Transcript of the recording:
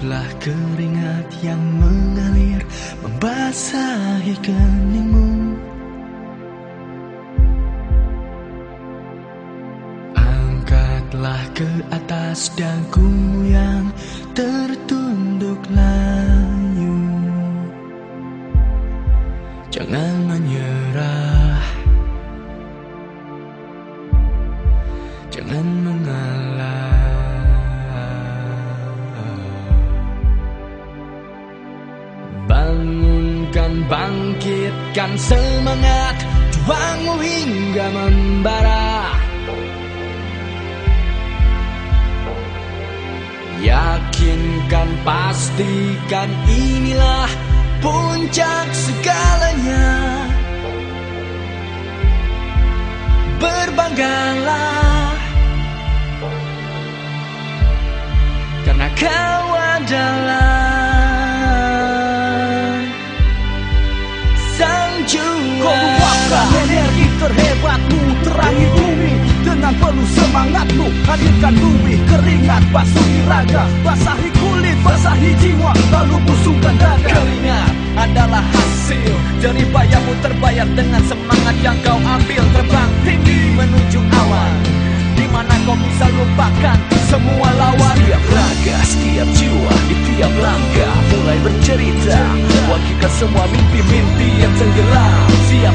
Angkatlah keringat yang mengalir Membasahi keningmu. Angkatlah ke atas dagumu yang tertunduk layu. Jangan menyerah. Jangan mengalah Bangunkan, bangkitkan semangat Juangmu hingga membara. Yakinkan, pastikan inilah energi terhebatmu Terangi bumi. Dengan penuh semangatmu Hadirkan bumi keringat basuhi raga Basahi kulit, basahi jiwa Lalu busungkan dada. Keringat adalah hasil Dari bayamu terbayar dengan semangat yang kau ambil. Terbang tinggi menuju awan Di mana kau bisa lupakan semua lawan. Setiap raga, setiap jiwa, di tiap langkah mulai bercerita. Wakilkan semua mimpi-mimpi yang tenggelam. Siap